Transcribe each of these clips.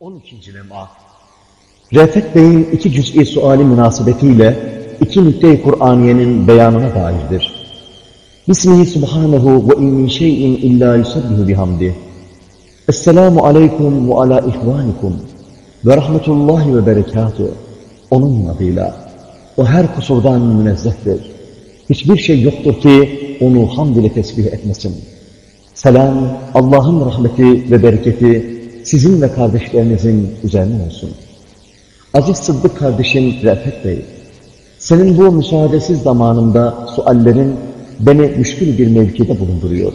12. lem'a Refet Bey'in iki cüz'i suali münasebetiyle iki nükte-i Kur'aniyenin beyanına dairdir. Bismihi subhanehu ve in min şeyin illa yusabbihu bihamdih. Esselamu aleyküm ve ala ihvanikum ve rahmetullahi ve berekatuhu. Onun adıyla. O her kusurdan münezzehtir. Hiçbir şey yoktur ki onu hamd ile tesbih etmesin. Selam, Allah'ın rahmeti ve bereketi sizin ve kardeşlerinizin üzerine olsun. Aziz Sıddık kardeşim Refet Bey, senin bu müsaadesiz zamanında suallerin beni müşkül bir mevkide bulunduruyor.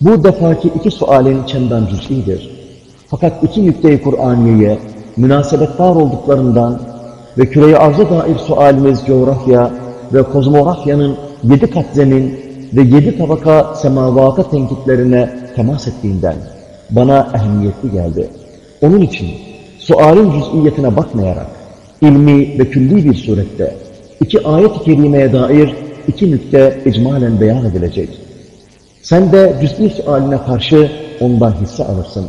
Bu defaki iki sualin çemden cüz'idir. Fakat iki nükte-i Kur'aniye'ye münasebettar olduklarından ve küreye arza dair sualimiz coğrafya ve kozmografyanın yedi kat zemin ve yedi tabaka semavata tenkitlerine temas ettiğinden bana ehemmiyetli geldi. Onun için sualin cüz'iyetine bakmayarak ilmi ve külli bir surette iki ayet-i kerimeye dair iki nükte icmalen beyan edilecek. Sen de cüz'i sualine karşı ondan hisse alırsın.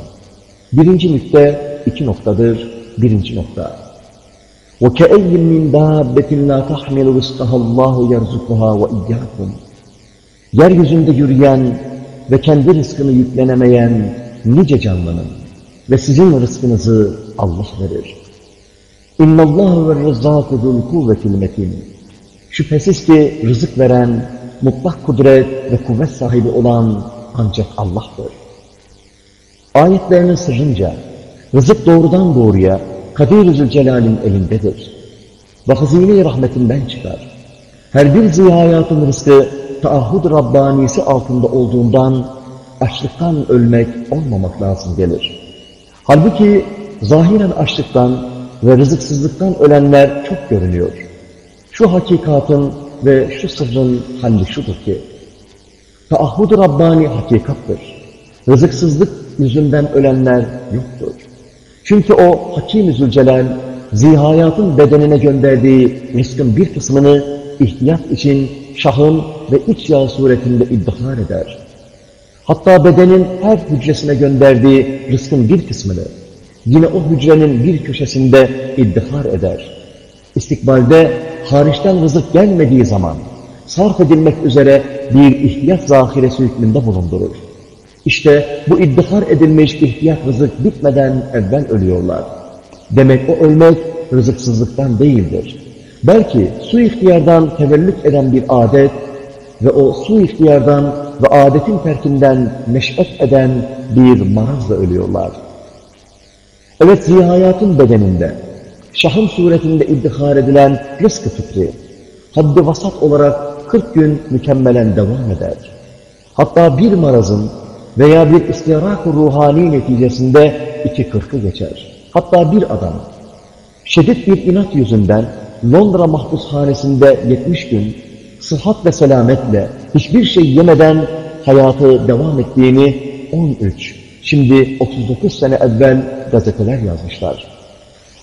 Birinci nükte iki noktadır. Birinci nokta. وَكَأَيِّن مِّن دَابَّةٍ لَا تَحْمِلُ رِزْقَهَا اللّٰهُ يَرْزُقُهَا وَاِيَّاكُمْ Yeryüzünde yürüyen ve kendi rızkını yüklenemeyen nice canlının ve sizin rızkınızı Allah verir. اِنَّ اللّٰهُ وَالرَّزَّاقُ ذُو الْقُوَّةِ الْمَتِينَ Şüphesiz ki rızık veren, mutlak kudret ve kuvvet sahibi olan ancak Allah'tır. Ayetlerinin sırrınca, rızık doğrudan doğruya Kadir-i Zülcelal'in elindedir. Ve hazine rahmetinden çıkar. Her bir zihayatın rızkı taahhud Rabbanisi altında olduğundan açlıktan ölmek olmamak lazım gelir. Halbuki zahiren açlıktan ve rızıksızlıktan ölenler çok görünüyor. Şu hakikatın ve şu sırrın halli şudur ki, taahhud Rabbani hakikattır. Rızıksızlık yüzünden ölenler yoktur. Çünkü o Hakim-i Zülcelal, zihayatın bedenine gönderdiği rızkın bir kısmını ihtiyat için şahın ve iç yağ suretinde iddihar eder. Hatta bedenin her hücresine gönderdiği rızkın bir kısmını yine o hücrenin bir köşesinde iddihar eder. İstikbalde hariçten rızık gelmediği zaman sarf edilmek üzere bir ihtiyat zahiresi hükmünde bulundurur. İşte bu iddihar edilmiş ihtiyat rızık bitmeden evvel ölüyorlar. Demek o ölmek rızıksızlıktan değildir. Belki su ihtiyardan tevellüt eden bir adet ve o su ihtiyardan ve adetin terkinden neş'et eden bir marazla ölüyorlar. Evet zihayatın bedeninde, şahın suretinde iddihar edilen rızkı fikri, haddi vasat olarak 40 gün mükemmelen devam eder. Hatta bir marazın veya bir istirak ruhani neticesinde iki kırkı geçer. Hatta bir adam, şiddet bir inat yüzünden Londra mahpushanesinde 70 gün sıhhat ve selametle hiçbir şey yemeden hayatı devam ettiğini 13, şimdi 39 sene evvel gazeteler yazmışlar.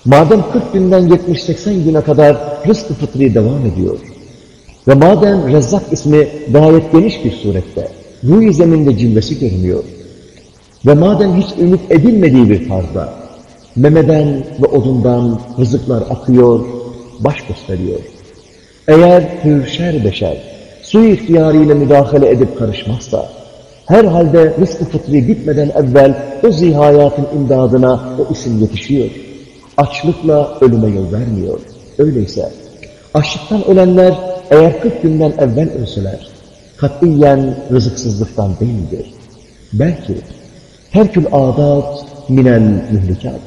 Madem 40 günden 70-80 güne kadar rızk-ı fıtri devam ediyor ve madem Rezzak ismi gayet geniş bir surette ruh zeminde cilvesi görünüyor ve madem hiç ümit edilmediği bir tarzda memeden ve odundan rızıklar akıyor, baş gösteriyor. Eğer hürşer beşer su ihtiyarıyla müdahale edip karışmazsa, herhalde rızk-ı fıtri bitmeden evvel o zihayatın imdadına o isim yetişiyor. Açlıkla ölüme yol vermiyor. Öyleyse açlıktan ölenler eğer 40 günden evvel ölseler, katiyen rızıksızlıktan değildir. Belki terkül adat minel mühlikat.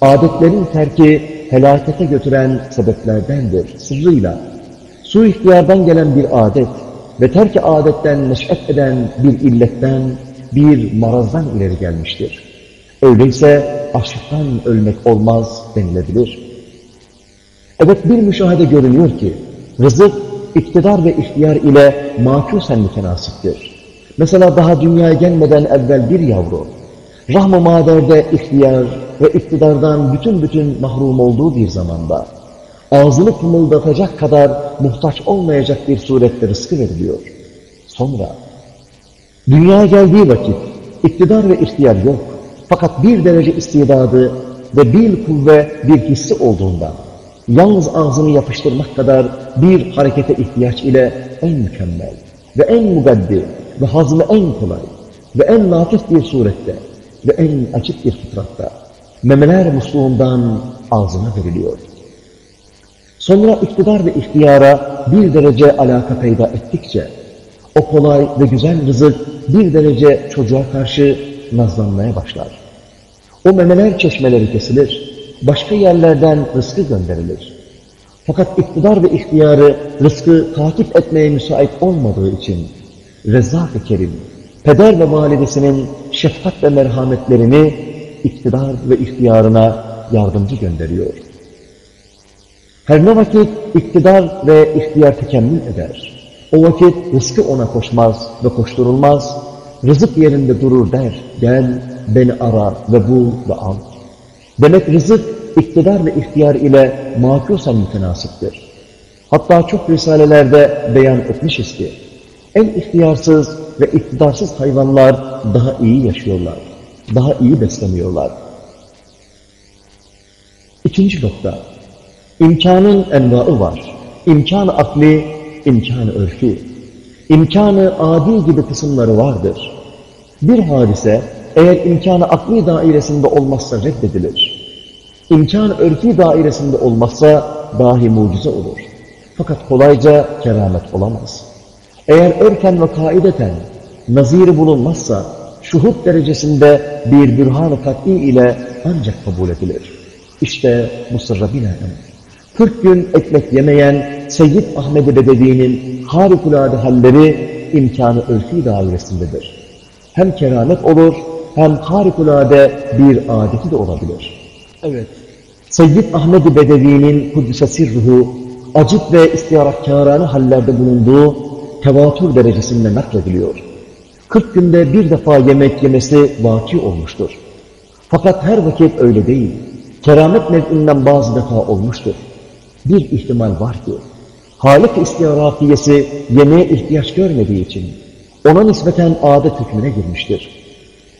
Adetlerin terki helakete götüren sebeplerdendir sırrıyla. Su ihtiyardan gelen bir adet ve terki adetten neş'et eden bir illetten, bir marazdan ileri gelmiştir. Öyleyse açlıktan ölmek olmaz denilebilir. Evet bir müşahede görünüyor ki, rızık iktidar ve ihtiyar ile makusen mütenasiptir. Mesela daha dünyaya gelmeden evvel bir yavru, rahm-ı maderde ihtiyar ve iktidardan bütün bütün mahrum olduğu bir zamanda, ağzını kımıldatacak kadar muhtaç olmayacak bir surette rızkı veriliyor. Sonra, dünyaya geldiği vakit iktidar ve ihtiyar yok. Fakat bir derece istidadı ve bir kuvve bir hissi olduğundan yalnız ağzını yapıştırmak kadar bir harekete ihtiyaç ile en mükemmel ve en mugaddi ve hazmı en kolay ve en latif bir surette ve en açık bir fıtratta memeler musluğundan ağzına veriliyor. Sonra iktidar ve ihtiyara bir derece alaka peyda ettikçe o kolay ve güzel rızık bir derece çocuğa karşı nazlanmaya başlar. O memeler çeşmeleri kesilir, başka yerlerden rızkı gönderilir. Fakat iktidar ve ihtiyarı rızkı takip etmeye müsait olmadığı için Rezzak-ı Kerim, peder ve validesinin şefkat ve merhametlerini iktidar ve ihtiyarına yardımcı gönderiyor. Her ne vakit iktidar ve ihtiyar tekemmül eder. O vakit rızkı ona koşmaz ve koşturulmaz. Rızık yerinde durur der, gel beni ara ve bul ve al. Demek rızık iktidar ve ihtiyar ile makusen mütenasiptir. Hatta çok risalelerde beyan etmişiz ki, en ihtiyarsız ve iktidarsız hayvanlar daha iyi yaşıyorlar, daha iyi besleniyorlar. İkinci nokta, imkanın envaı var. İmkan akli, imkanı örfi. İmkanı adi gibi kısımları vardır. Bir hadise eğer imkanı akli dairesinde olmazsa reddedilir. İmkan örfi dairesinde olmazsa dahi mucize olur. Fakat kolayca keramet olamaz. Eğer örfen ve kaideten naziri bulunmazsa şuhut derecesinde bir bürhan-ı kat'i ile ancak kabul edilir. İşte bu sırra binaen. 40 gün ekmek yemeyen Seyyid Ahmed-i Bedevi'nin harikulade halleri imkanı örfi dairesindedir. Hem keramet olur hem harikulade bir adeti de olabilir. Evet. Seyyid Ahmed-i Bedevi'nin Kudüs'e sirruhu acip ve istiyaratkârâne hallerde bulunduğu tevatür derecesinde naklediliyor. 40 günde bir defa yemek yemesi vaki olmuştur. Fakat her vakit öyle değil. Keramet nev'inden bazı defa olmuştur. Bir ihtimal var ki, Halik istiyarafiyesi yemeğe ihtiyaç görmediği için ona nispeten adet hükmüne girmiştir.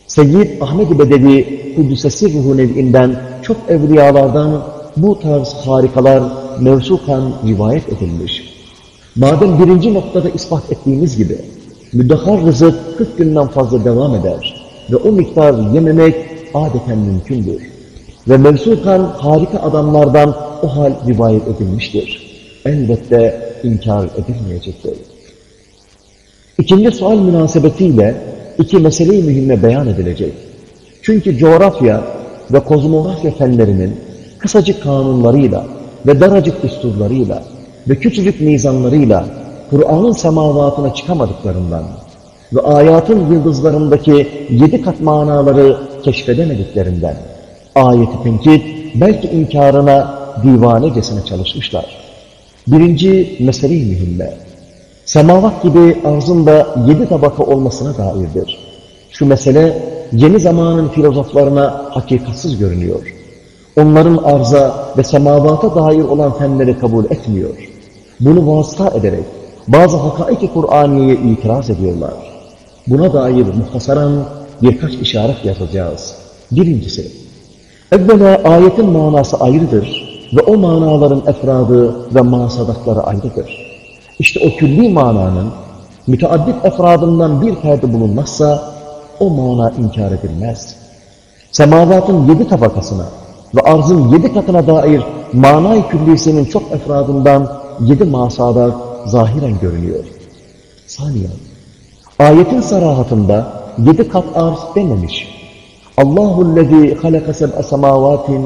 Seyyid Ahmed-i Bedevi Kudüs'e sirruhu nev'inden çok evliyalardan bu tarz harikalar mevsukan rivayet edilmiş. Madem birinci noktada ispat ettiğimiz gibi müddehar rızık 40 günden fazla devam eder ve o miktar yememek adeten mümkündür. Ve mevsukan harika adamlardan o hal rivayet edilmiştir. Elbette inkar edilmeyecektir. İkinci sual münasebetiyle iki meseleyi mühimme beyan edilecek. Çünkü coğrafya ve kozmografya fenlerinin kısacık kanunlarıyla ve daracık düsturlarıyla ve küçücük mizanlarıyla Kur'an'ın semavatına çıkamadıklarından ve ayatın yıldızlarındaki yedi kat manaları keşfedemediklerinden ayeti tenkit belki inkarına divanecesine çalışmışlar. Birinci mesele-i mühimme. Semavat gibi arzın da yedi tabaka olmasına dairdir. Şu mesele yeni zamanın filozoflarına hakikatsız görünüyor. Onların arza ve semavata dair olan fenleri kabul etmiyor. Bunu vasıta ederek bazı hakaiki Kur'aniye'ye itiraz ediyorlar. Buna dair muhtasaran birkaç işaret yazacağız. Birincisi, evvela ayetin manası ayrıdır ve o manaların efradı ve masadatları ayrıdır. İşte o külli mananın müteaddit efradından bir ferdi bulunmazsa o mana inkar edilmez. Semavatın yedi tabakasına ve arzın yedi katına dair manay küllisinin çok efradından yedi masada zahiren görünüyor. Saniye, ayetin sarahatında yedi kat arz dememiş. Allahu'llezî halaka seb'e semâvâtin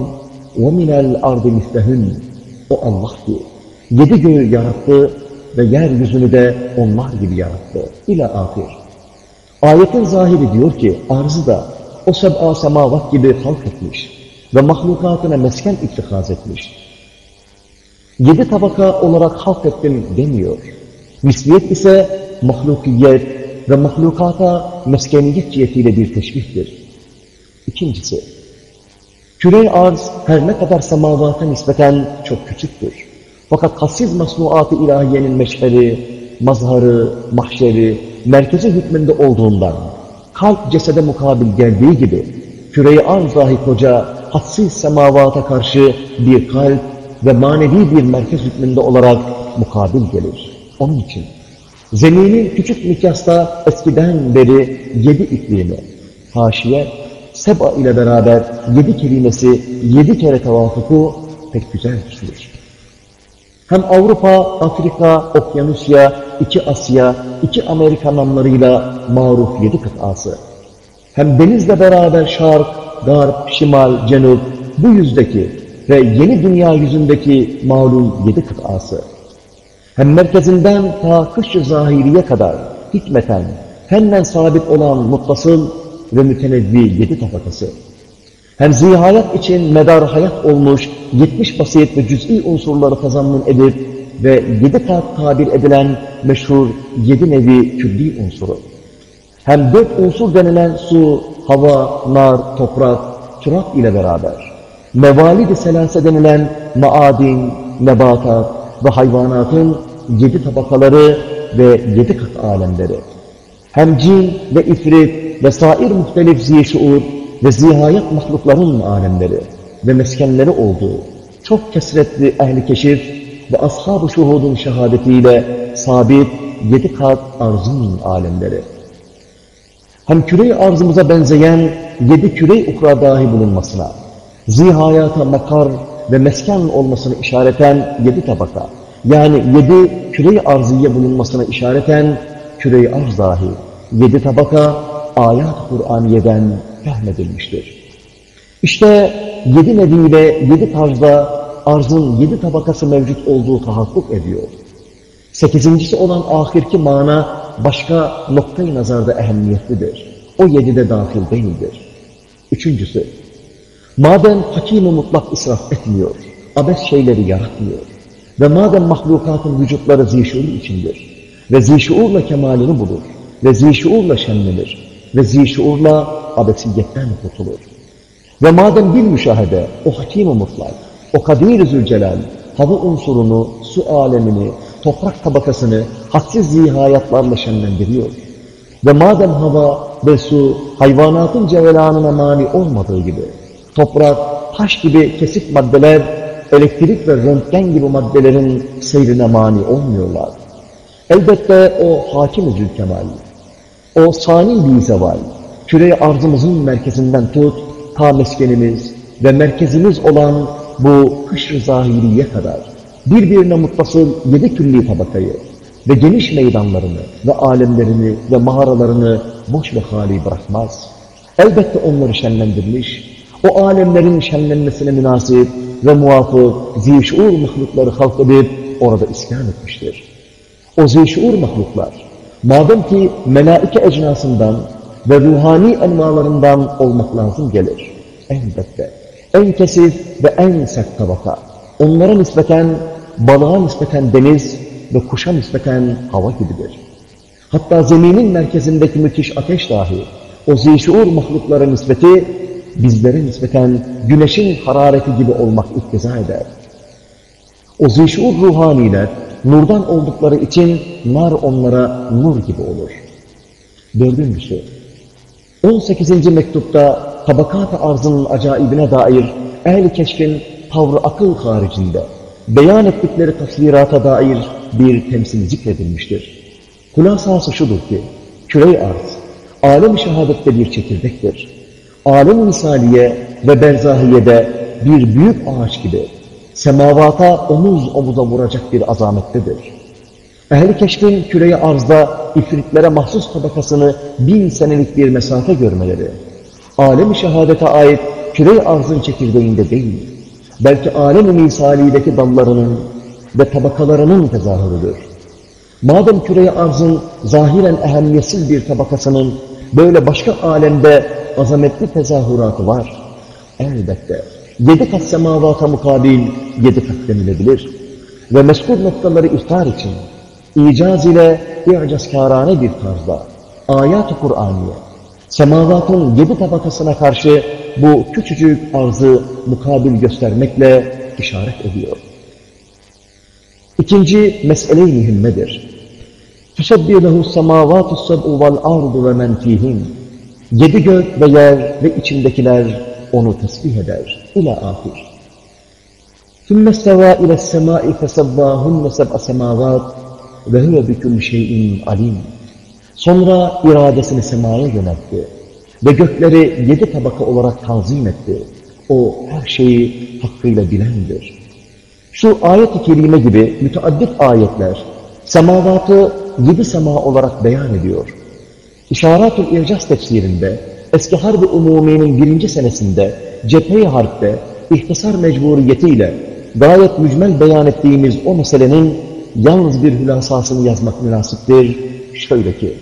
ve minel ardı mislehün. O Allah ki yedi göğü yarattı ve yeryüzünü de onlar gibi yarattı. İlâ ahir. Ayetin zahiri diyor ki arzı da o seb'a semavat gibi halk etmiş ve mahlukatına mesken ittihaz etmiş. Yedi tabaka olarak halk ettim demiyor. Misliyet ise mahlukiyet ve mahlukata meskeniyet cihetiyle bir teşbihtir. İkincisi, küre arz her ne kadar semavata nispeten çok küçüktür. Fakat hassiz masnuat-ı ilahiyenin meşheri, mazharı, mahşeri, merkezi hükmünde olduğundan kalp cesede mukabil geldiği gibi küre-i arz dahi koca, hadsiz semavata karşı bir kalp ve manevi bir merkez hükmünde olarak mukabil gelir. Onun için zeminin küçük mikyasta eskiden beri yedi iklimi, haşiye, seba ile beraber yedi kelimesi yedi kere tevafuku pek güzel tutulur. Hem Avrupa, Afrika, Okyanusya, iki Asya, iki Amerika namlarıyla maruf yedi kıtası. Hem denizle beraber şark, garp, şimal, cenup, bu yüzdeki ve yeni dünya yüzündeki malum yedi kıtası. Hem merkezinden ta kış zahiriye kadar hikmeten, hemen sabit olan muttasıl ve mütenevvi yedi tabakası. Hem zihayat için medar hayat olmuş 70 basit ve cüz'i unsurları kazanmun edip ve yedi kat tabir edilen meşhur yedi nevi külli unsuru. Hem dört unsur denilen su, hava, nar, toprak, turak ile beraber mevalid-i selase denilen maadin, nebatat ve hayvanatın yedi tabakaları ve yedi kat alemleri. Hem cin ve ifrit ve sair muhtelif zişuur ve zihayat mahlukların alemleri ve meskenleri olduğu çok kesretli ehli keşif ve ashab-ı şuhudun şehadetiyle sabit yedi kat arzın alemleri. Hem küre arzımıza benzeyen yedi küre ukra dahi bulunmasına, zihayata makar ve mesken olmasını işareten yedi tabaka, yani yedi küre arziye bulunmasına işareten küre arz dahi, yedi tabaka ayat-ı Kur'aniye'den fehmedilmiştir. İşte yedi neviyle yedi tarzda arzın yedi tabakası mevcut olduğu tahakkuk ediyor. Sekizincisi olan ahirki mana başka noktayı nazarda ehemmiyetlidir. O yedide dahil değildir. Üçüncüsü, madem hakim mutlak israf etmiyor, abes şeyleri yaratmıyor ve madem mahlukatın vücutları zişuur içindir ve zişuurla kemalini bulur ve zişuurla şenlenir ve zişuurla abesiyetten kurtulur. Ve madem bir müşahede, o hakim mutlak, o kadir zülcelal, hava unsurunu, su alemini, toprak tabakasını hadsiz zihayatlarla şenlendiriyor. Ve madem hava ve su hayvanatın cevelanına mani olmadığı gibi, toprak, taş gibi kesik maddeler, elektrik ve röntgen gibi maddelerin seyrine mani olmuyorlar. Elbette o hakim-i zülkemal, o sani bir zeval, küre arzımızın merkezinden tut, ta meskenimiz ve merkezimiz olan bu kış zahiriye kadar birbirine muttasıl yedi külli tabakayı ve geniş meydanlarını ve alemlerini ve mağaralarını boş ve hali bırakmaz. Elbette onları şenlendirmiş, o alemlerin şenlenmesine münasip ve muvafık zişur mahlukları halk edip orada iskan etmiştir. O zişur mahluklar, madem ki melaike ecnasından ve ruhani envalarından olmak lazım gelir. Elbette en kesif ve en sert tabaka, onlara nispeten, balığa nispeten deniz ve kuşa nispeten hava gibidir. Hatta zeminin merkezindeki müthiş ateş dahi, o zişuur mahluklara nispeti, bizlere nispeten güneşin harareti gibi olmak ikteza eder. O zişuur ruhaniler, nurdan oldukları için nar onlara nur gibi olur. Dördüncüsü, 18. mektupta tabakat-ı arzının acayibine dair ehl-i keşfin tavrı akıl haricinde beyan ettikleri tasvirata dair bir temsil zikredilmiştir. Kulasası şudur ki, küre arz, alem-i şehadette bir çekirdektir. Alem misaliye ve berzahiyede bir büyük ağaç gibi semavata omuz omuza vuracak bir azamettedir. Ehli keşfin küre arzda ifritlere mahsus tabakasını bin senelik bir mesafe görmeleri, alem-i şehadete ait küre arzın çekirdeğinde değil, belki alem-i misalideki dallarının ve tabakalarının tezahürüdür. Madem küre arzın zahiren ehemmiyetsiz bir tabakasının böyle başka alemde azametli tezahüratı var, elbette yedi kat semavata mukabil yedi kat denilebilir. Ve meskur noktaları iftar için icaz ile i'cazkârâne bir tarzda ayat-ı Kur'aniye semavatın yedi tabakasına karşı bu küçücük arzı mukabil göstermekle işaret ediyor. İkinci mesele-i mühimmedir. تُسَبِّيَ لَهُ السَّمَاوَاتُ السَّبْءُ وَالْاَرْضُ وَمَنْ فِيهِمْ Yedi gök ve yer ve içindekiler onu tesbih eder. İlâ ahir. ثُمَّ اسْتَوَى اِلَى السَّمَاءِ فَسَبَّاهُنَّ سَبْعَ سَمَاوَاتٍ وَهُوَ بِكُمْ شَيْءٍ alim. Sonra iradesini semaya yöneltti ve gökleri yedi tabaka olarak tanzim etti. O her şeyi hakkıyla bilendir. Şu ayet-i kerime gibi müteaddit ayetler semavatı yedi sema olarak beyan ediyor. İşarat-ül İrcaz tefsirinde eski Harbi Umumi'nin birinci senesinde cephe-i harpte ihtisar mecburiyetiyle gayet mücmel beyan ettiğimiz o meselenin yalnız bir hülasasını yazmak münasiptir. Şöyle ki,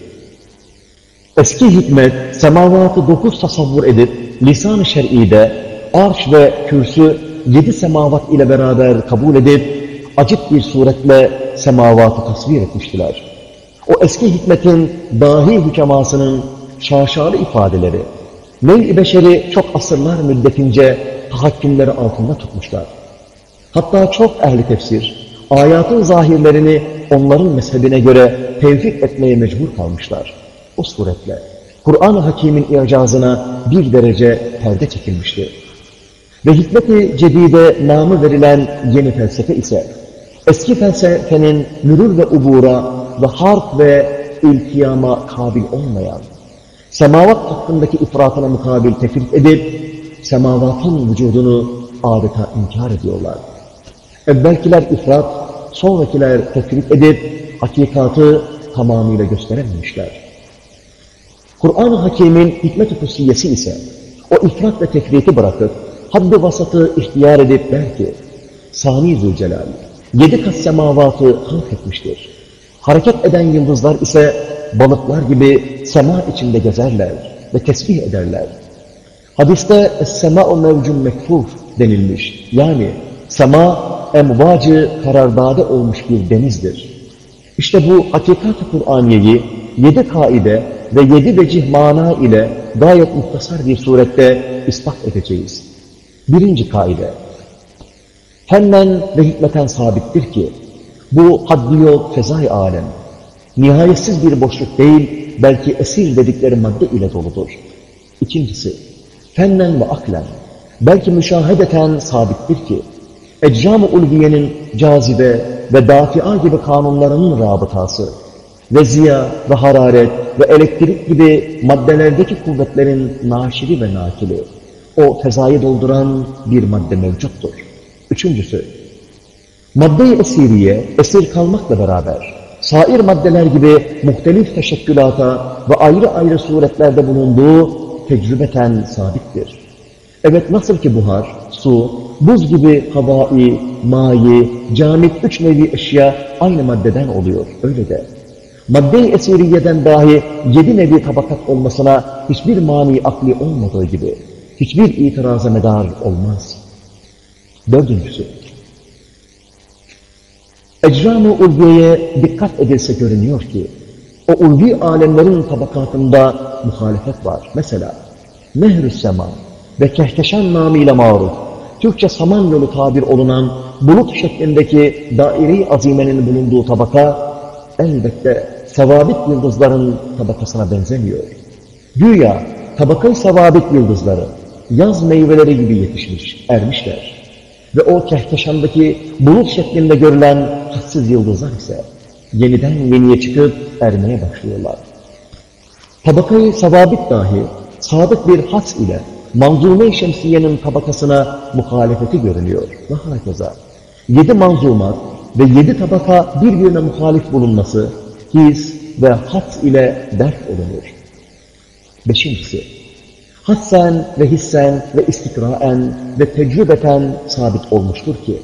eski hikmet semavatı dokuz tasavvur edip lisan-ı şer'ide arş ve kürsü yedi semavat ile beraber kabul edip acip bir suretle semavatı tasvir etmiştiler. O eski hikmetin dahi hükemasının şaşalı ifadeleri, nev-i beşeri çok asırlar müddetince tahakkümleri altında tutmuşlar. Hatta çok ehli tefsir, ayatın zahirlerini onların mezhebine göre tevfik etmeye mecbur kalmışlar. O suretle Kur'an-ı Hakim'in icazına bir derece perde çekilmişti. Ve hikmet-i cedide namı verilen yeni felsefe ise eski felsefenin mürür ve ubura ve harp ve iltiyama kabil olmayan, semavat hakkındaki ifratına mukabil tefrik edip, semavatın vücudunu adeta inkar ediyorlar. Evvelkiler ifrat, sonrakiler tefrik edip, hakikatı tamamıyla gösterememişler. Kur'an-ı Hakim'in hikmet-i kutsiyesi ise, o ifrat ve tefriti bırakıp, haddi vasatı ihtiyar edip der ki, Sani Zülcelal, yedi kat semavatı halk etmiştir. Hareket eden yıldızlar ise balıklar gibi sema içinde gezerler ve tesbih ederler. Hadiste es-sema'u mevcun mekfuf denilmiş. Yani sema emvacı karardade olmuş bir denizdir. İşte bu hakikat-ı Kur'aniyeyi yedi kaide ve yedi vecih mana ile gayet muhtasar bir surette ispat edeceğiz. Birinci kaide. Fennen ve hikmeten sabittir ki, bu haddi yok fezai alem. Nihayetsiz bir boşluk değil, belki esir dedikleri madde ile doludur. İkincisi, fennen ve aklen. Belki müşahedeten sabittir ki, ecram-ı ulviyenin cazibe ve dafia gibi kanunlarının rabıtası ve ziya ve hararet ve elektrik gibi maddelerdeki kuvvetlerin naşiri ve nakili, o fezayı dolduran bir madde mevcuttur. Üçüncüsü, madde-i esiriye, esir kalmakla beraber, sair maddeler gibi muhtelif teşekkülata ve ayrı ayrı suretlerde bulunduğu tecrübeten sabittir. Evet nasıl ki buhar, su, buz gibi havai, mayi, camit üç nevi eşya aynı maddeden oluyor. Öyle de. Madde-i esiriyeden dahi yedi nevi tabakat olmasına hiçbir mani akli olmadığı gibi hiçbir itiraza medar olmaz. Dördüncüsü, ecram-ı ulviyeye dikkat edilse görünüyor ki, o ulvi alemlerin tabakatında muhalefet var. Mesela, nehr-ü sema ve kehkeşan namıyla maruf, Türkçe saman yolu tabir olunan bulut şeklindeki daire-i azimenin bulunduğu tabaka, elbette sevabit yıldızların tabakasına benzemiyor. Güya tabakın sevabit yıldızları, yaz meyveleri gibi yetişmiş, ermişler. Ve o kehkeşandaki bulut şeklinde görülen hadsiz yıldızlar ise yeniden yeniye çıkıp ermeye başlıyorlar. Tabakayı sababit dahi sadık bir has ile manzume-i şemsiyenin tabakasına muhalefeti görülüyor. Ve hakeza. Yedi manzumat ve yedi tabaka birbirine muhalif bulunması his ve has ile dert olunur. Beşincisi, hassen ve hissen ve istikraen ve tecrübeten sabit olmuştur ki,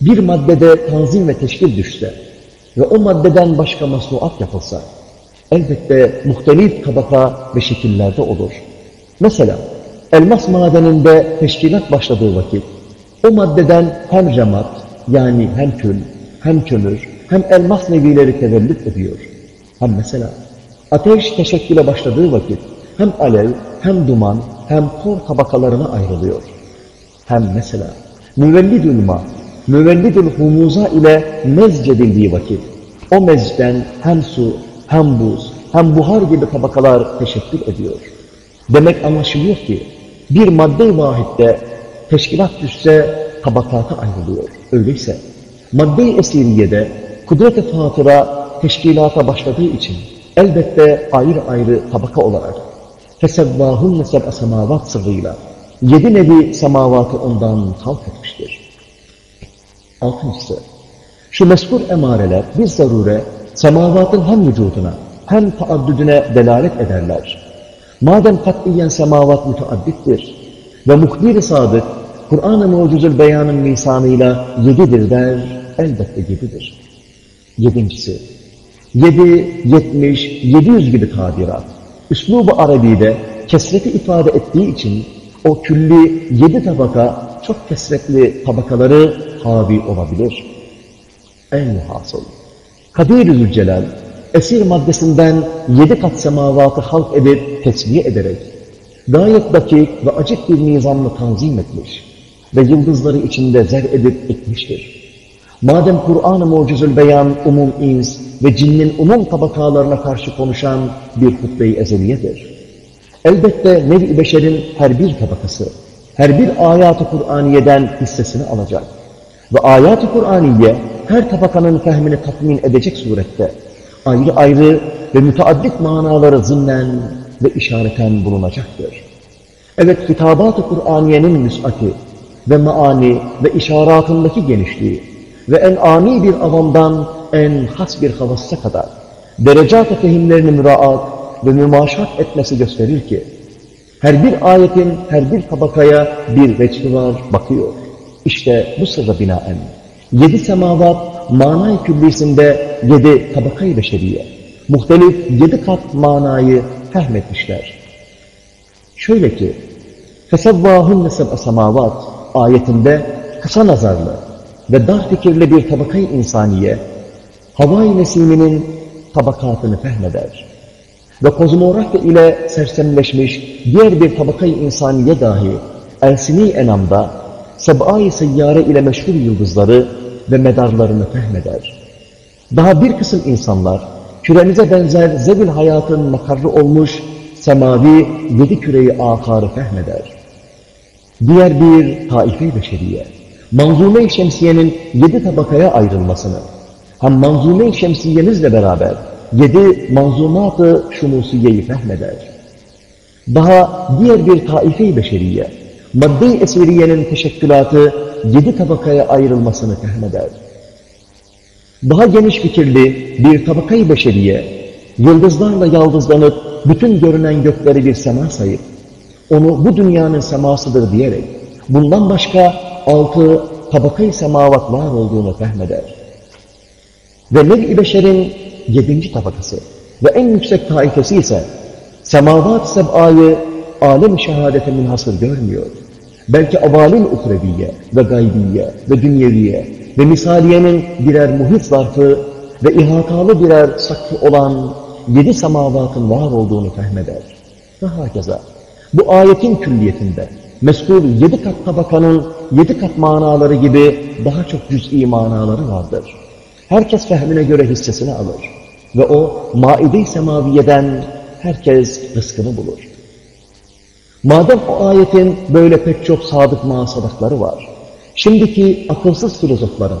bir maddede tanzim ve teşkil düşse ve o maddeden başka masnuat yapılsa, elbette muhtelif tabaka ve şekillerde olur. Mesela, elmas madeninde teşkilat başladığı vakit, o maddeden hem remat, yani hem kül, hem kömür, hem elmas nevileri tevellüt ediyor. Hem mesela, ateş teşekküle başladığı vakit, hem alev, hem duman, hem kor tabakalarına ayrılıyor. Hem mesela müvellidül ma, müvellidül humuza ile mezcedildiği vakit, o mezcden hem su, hem buz, hem buhar gibi tabakalar teşekkül ediyor. Demek anlaşılıyor ki bir madde vahitte teşkilat düşse tabakata ayrılıyor. Öyleyse madde-i esiriyede kudret-i fatıra teşkilata başladığı için elbette ayrı ayrı tabaka olarak fesevvâhunne seb'e semavat sırrıyla yedi nevi semavatı ondan halk etmiştir. Altıncısı, şu meskur emareler bir zarure semavatın hem vücuduna hem taaddüdüne delalet ederler. Madem katiyen semavat müteaddittir ve muhbir-i sadık Kur'an-ı mucizül beyanın lisanıyla yedidir der, elbette yedidir. Yedincisi, yedi, yetmiş, yedi yüz gibi tabirat. Üslub-u Arabi'de kesreti ifade ettiği için o külli yedi tabaka çok kesretli tabakaları havi olabilir. En hasıl. Kadir-i Zülcelal, esir maddesinden yedi kat semavatı halk edip tesviye ederek, gayet dakik ve acık bir nizamla tanzim etmiş ve yıldızları içinde zer edip etmiştir. Madem Kur'an-ı Mucizül Beyan umum ins ve cinnin umum tabakalarına karşı konuşan bir hutbe-i ezeliyedir. Elbette nev-i beşerin her bir tabakası, her bir ayat-ı Kur'aniye'den hissesini alacak. Ve ayat-ı Kur'aniye her tabakanın fehmini tatmin edecek surette ayrı ayrı ve müteaddit manaları zimnen ve işareten bulunacaktır. Evet, hitabat-ı Kur'aniyenin müs'ati ve maani ve işaratındaki genişliği ve en ani bir avamdan en has bir havassa kadar derecat-ı fehimlerini müraat ve mümaşat etmesi gösterir ki, her bir ayetin her bir tabakaya bir vecdi var, bakıyor. İşte bu sırra binaen, yedi semavat manay küllisinde yedi tabakayı beşeriye, muhtelif yedi kat manayı fehmetmişler. Şöyle ki, فَسَوَّاهُنَّ سَبْءَ semavat ayetinde kısa nazarlı ve dar fikirli bir tabakayı insaniye, havai nesiminin tabakatını fehmeder. Ve kozmografya ile sersemleşmiş diğer bir tabakayı insaniye dahi Elsini enamda seb'ai seyyare ile meşhur yıldızları ve medarlarını fehmeder. Daha bir kısım insanlar küremize benzer zevil hayatın makarrı olmuş semavi yedi küreyi akarı fehmeder. Diğer bir taife-i beşeriye, manzume-i şemsiyenin yedi tabakaya ayrılmasını, hem manzume-i şemsiyemizle beraber yedi manzumat-ı şumusiyeyi fehmeder. Daha diğer bir taife-i beşeriye, madde-i eseriyenin teşekkülatı yedi tabakaya ayrılmasını fehmeder. Daha geniş fikirli bir tabakayı beşeriye, yıldızlarla yaldızlanıp bütün görünen gökleri bir sema sayıp, onu bu dünyanın semasıdır diyerek, bundan başka altı tabakayı semavat var olduğunu fehmeder. Ve nev-i beşerin yedinci tabakası ve en yüksek taifesi ise semavat seb'ayı alem-i şehadete münhasır görmüyor. Belki avalin ukreviye ve gaybiye ve dünyeviye ve misaliyenin birer muhit zarfı ve ihatalı birer saklı olan yedi semavatın var olduğunu fehmeder. Ve hakeza bu ayetin külliyetinde meskul yedi kat tabakanın yedi kat manaları gibi daha çok cüz'i manaları vardır. Herkes fehmine göre hissesini alır. Ve o maide-i semaviyeden herkes rızkını bulur. Madem o ayetin böyle pek çok sadık masadakları var, şimdiki akılsız filozofların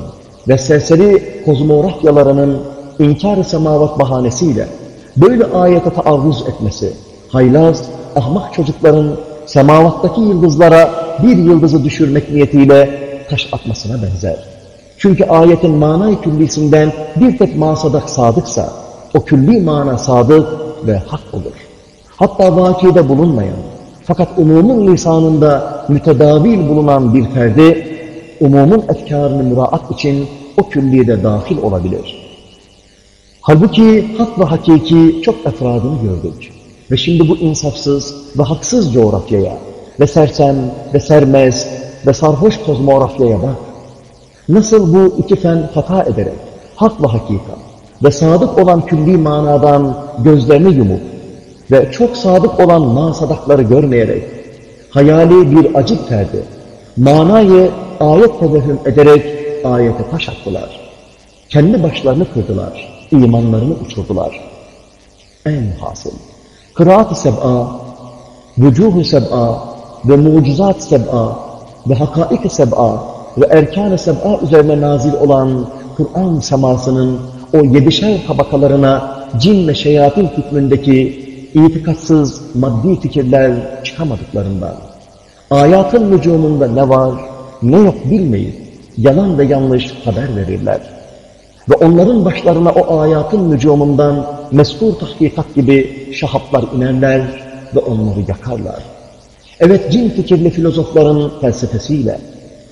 ve serseri kozmografyalarının inkar-ı semavat bahanesiyle böyle ayete taarruz etmesi, haylaz, ahmak çocukların semavattaki yıldızlara bir yıldızı düşürmek niyetiyle taş atmasına benzer. Çünkü ayetin manay küllisinden bir tek masadak sadıksa, o külli mana sadık ve hak olur. Hatta vakide bulunmayan, fakat umumun lisanında mütedavil bulunan bir ferdi, umumun efkarını müraat için o külliyede dahil olabilir. Halbuki hak ve hakiki çok efradını gördük. Ve şimdi bu insafsız ve haksız coğrafyaya ve sersem ve sermez ve sarhoş kozmografyaya bak. Nasıl bu iki fen hata ederek hak ve hakikat ve sadık olan külli manadan gözlerini yumup ve çok sadık olan masadakları görmeyerek hayali bir acip ferdi, manayı ayet tevehüm ederek ayete taş attılar. Kendi başlarını kırdılar, imanlarını uçurdular. En hasıl, kıraat-ı seb'a vücuhu seb'a ve mucizat seb'a ve hakaik seb'a ve erkan-ı seb'a üzerine nazil olan Kur'an semasının o yedişer tabakalarına cin ve şeyatin hükmündeki itikatsız maddi fikirler çıkamadıklarından, ayatın nücumunda ne var, ne yok bilmeyip, yalan ve yanlış haber verirler. Ve onların başlarına o ayatın nücumundan meskur tahkikat gibi şahaplar inerler ve onları yakarlar. Evet cin fikirli filozofların felsefesiyle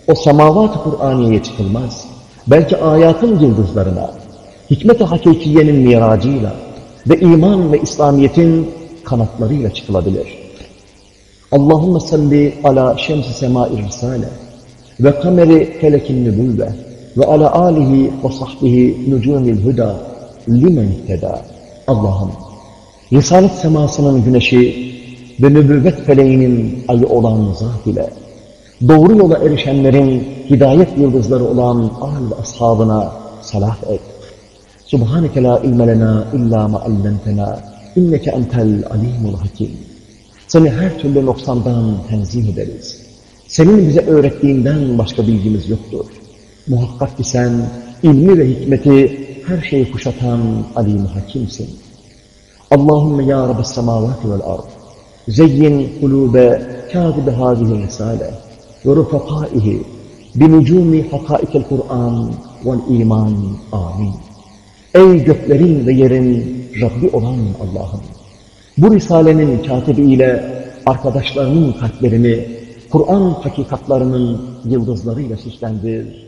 o semavat-ı Kur'aniye'ye çıkılmaz. Belki ayatın yıldızlarına, hikmet-i hakikiyenin miracıyla ve iman ve İslamiyet'in kanatlarıyla çıkılabilir. Allahümme salli ala şems-i semâ-i risale ve kameri felekin nübüvve ve ala alihi ve sahbihi nücumil huda limen ihteda. Allah'ım, Risalet semasının güneşi ve nübüvvet feleğinin ayı olan zat ile doğru yola erişenlerin hidayet yıldızları olan al ve ashabına salat et. Subhaneke la ilme illa ma allentena inneke entel alimul hakim. Seni her türlü noksandan tenzih ederiz. Senin bize öğrettiğinden başka bilgimiz yoktur. Muhakkak ki sen ilmi ve hikmeti her şeyi kuşatan alim hakimsin. Allahümme ya Rabbes semavati vel ard. Zeyyin kulube kâdibe hâzihi risale ve rufakâihi binucûmi hakâikel Kur'an vel iman. Amin. Ey göklerin ve yerin Rabbi olan Allah'ım! Bu Risale'nin katibiyle arkadaşlarının kalplerini Kur'an hakikatlarının yıldızlarıyla süslendir.